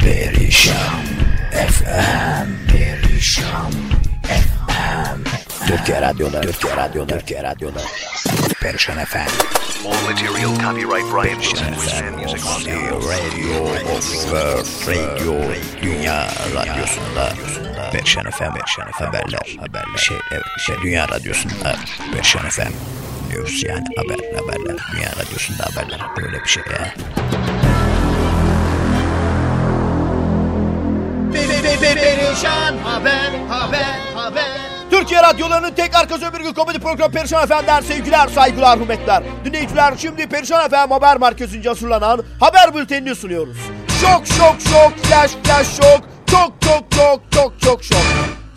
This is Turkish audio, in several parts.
Perişan FM Perişan FM Türkiye Radyo'da Türkiye Radyo'da Türkiye Radyo'da. Perişan FM All material copyright Brian Wilson Music. Radio of Radio Dünya Radyosu'nda. Perişan FM Perişan FM haberler haberler. Şey evet şey Dünya Radyosu'nda. Perişan FM diyoruz yani haber haberler. Dünya Radyosu'nda haberler. Böyle bir şey ya. Perişan haber haber haber. Türkiye radyolarının tek arkası öbür gün komedi programı Perişan Efendi'den sevgiler, saygılar, hürmetler. Dinleyiciler şimdi Perişan Efendi Haber Merkezi'nce hazırlanan haber bültenini sunuyoruz. Şok şok şok, flash flash şok, çok çok çok çok çok şok.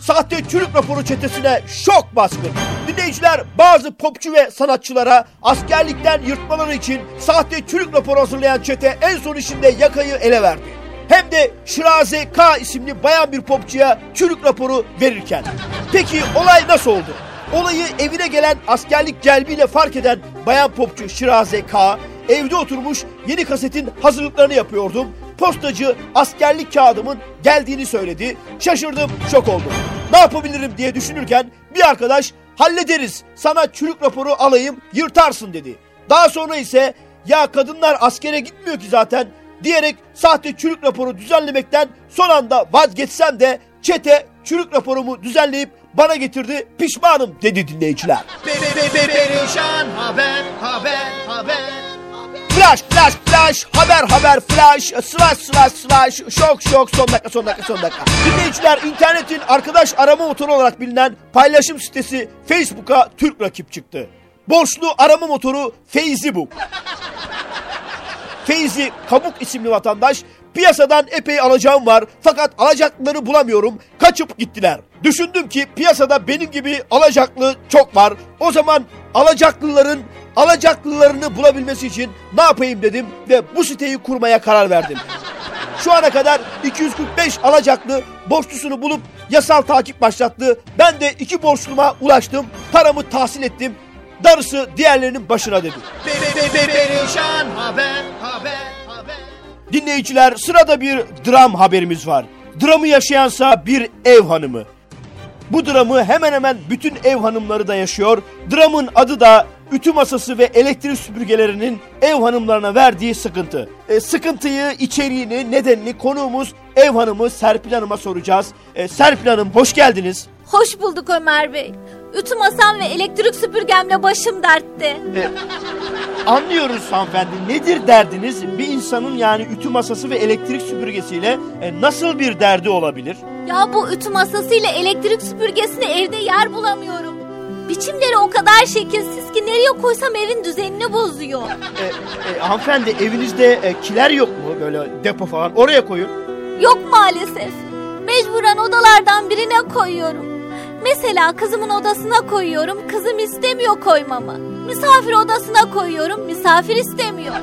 Sahte çürük raporu çetesine şok baskın. Dinleyiciler bazı popçu ve sanatçılara askerlikten yırtmaları için sahte çürük raporu hazırlayan çete en son işinde yakayı ele verdi hem de Şiraze K isimli bayan bir popçuya çürük raporu verirken. Peki olay nasıl oldu? Olayı evine gelen askerlik celbiyle fark eden bayan popçu Şiraze K evde oturmuş yeni kasetin hazırlıklarını yapıyordum. Postacı askerlik kağıdımın geldiğini söyledi. Şaşırdım, şok oldum. Ne yapabilirim diye düşünürken bir arkadaş hallederiz sana çürük raporu alayım yırtarsın dedi. Daha sonra ise ya kadınlar askere gitmiyor ki zaten diyerek sahte çürük raporu düzenlemekten son anda vazgeçsem de çete çürük raporumu düzenleyip bana getirdi pişmanım dedi dinleyiciler. Perişan haber haber haber. Flash flash flash haber haber flash slash slash slash şok şok son dakika son dakika son dakika. Dinleyiciler internetin arkadaş arama motoru olarak bilinen paylaşım sitesi Facebook'a Türk rakip çıktı. Borçlu arama motoru Facebook. Feyzi Kabuk isimli vatandaş piyasadan epey alacağım var fakat alacaklıları bulamıyorum kaçıp gittiler. Düşündüm ki piyasada benim gibi alacaklı çok var. O zaman alacaklıların alacaklılarını bulabilmesi için ne yapayım dedim ve bu siteyi kurmaya karar verdim. Şu ana kadar 245 alacaklı borçlusunu bulup yasal takip başlattı. Ben de iki borçluma ulaştım. Paramı tahsil ettim. Darısı diğerlerinin başına dedi. Perişan haber haber haber. Dinleyiciler sırada bir dram haberimiz var. Dramı yaşayansa bir ev hanımı. Bu dramı hemen hemen bütün ev hanımları da yaşıyor. Dramın adı da ütü masası ve elektrik süpürgelerinin ev hanımlarına verdiği sıkıntı. E, sıkıntıyı, içeriğini, nedenini konuğumuz ev hanımı Serpil Hanım'a soracağız. E, Serpil Hanım hoş geldiniz. Hoş bulduk Ömer Bey. Ütü masam ve elektrik süpürgemle başım dertte. E, anlıyoruz hanımefendi. Nedir derdiniz? Bir insanın yani ütü masası ve elektrik süpürgesiyle e, nasıl bir derdi olabilir? Ya bu ütü masasıyla elektrik süpürgesini evde yer bulamıyorum. Biçimleri o kadar şekilsiz ki nereye koysam evin düzenini bozuyor. E, e, hanımefendi evinizde e, kiler yok mu böyle depo falan oraya koyun. Yok maalesef. Mecburen odalardan birine koyuyorum. Mesela kızımın odasına koyuyorum, kızım istemiyor koymamı. Misafir odasına koyuyorum, misafir istemiyor.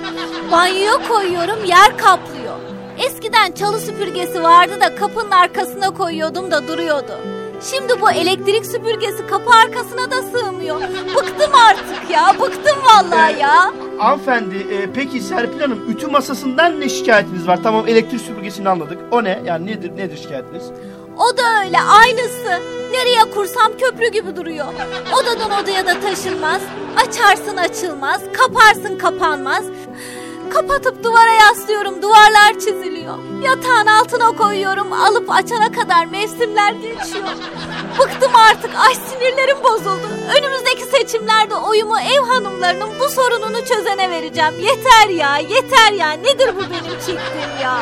Banyoya koyuyorum, yer kaplıyor. Eskiden çalı süpürgesi vardı da kapının arkasına koyuyordum da duruyordu. Şimdi bu elektrik süpürgesi kapı arkasına da sığmıyor. Bıktım artık ya, bıktım vallahi ya. Hanımefendi e, peki Serpil Hanım ütü masasından ne şikayetiniz var? Tamam elektrik süpürgesini anladık. O ne? Yani nedir nedir şikayetiniz? O da öyle aynısı. Nereye kursam köprü gibi duruyor. Odadan odaya da taşınmaz. Açarsın açılmaz. Kaparsın kapanmaz. Kapatıp duvara yaslıyorum duvarlar çiziliyor. Yatağın altına koyuyorum alıp açana kadar mevsimler geçiyor. Bıktım artık ay sinirlerim bozuldu. Önümüzdeki seçimlerde oyumu ev hanımlarının bu sorununu çözene vereceğim. Yeter ya yeter ya nedir bu benim çektiğim ya.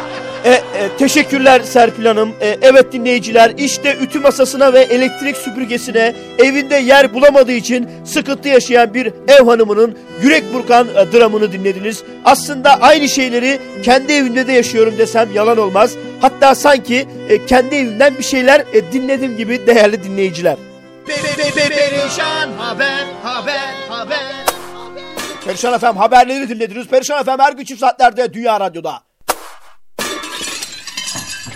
E, e, teşekkürler Serpil Hanım. E, evet dinleyiciler işte ütü masasına ve elektrik süpürgesine evinde yer bulamadığı için sıkıntı yaşayan bir ev hanımının yürek burkan e, dramını dinlediniz. Aslında aynı şeyleri kendi evimde de yaşıyorum desem yalan olmaz. Hatta sanki e, kendi evimden bir şeyler e, dinledim gibi değerli dinleyiciler. Perişan haber haber haber. Perişan FM haberleri dinlediniz. Perişan FM her gün çift saatlerde Dünya Radyo'da.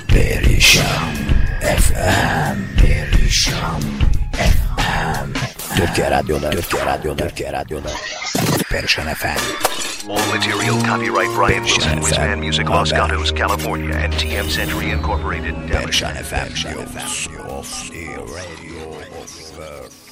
Perişan FM Perişan FM Türkiye Radyo'da Türkiye Radyo'da Türkiye Radyo'da Perişan FM All material copyright Brian Wilson, Wisman Music, Los Gatos, California, and TM Century Incorporated. Perişan FM News of the Radio of Radio.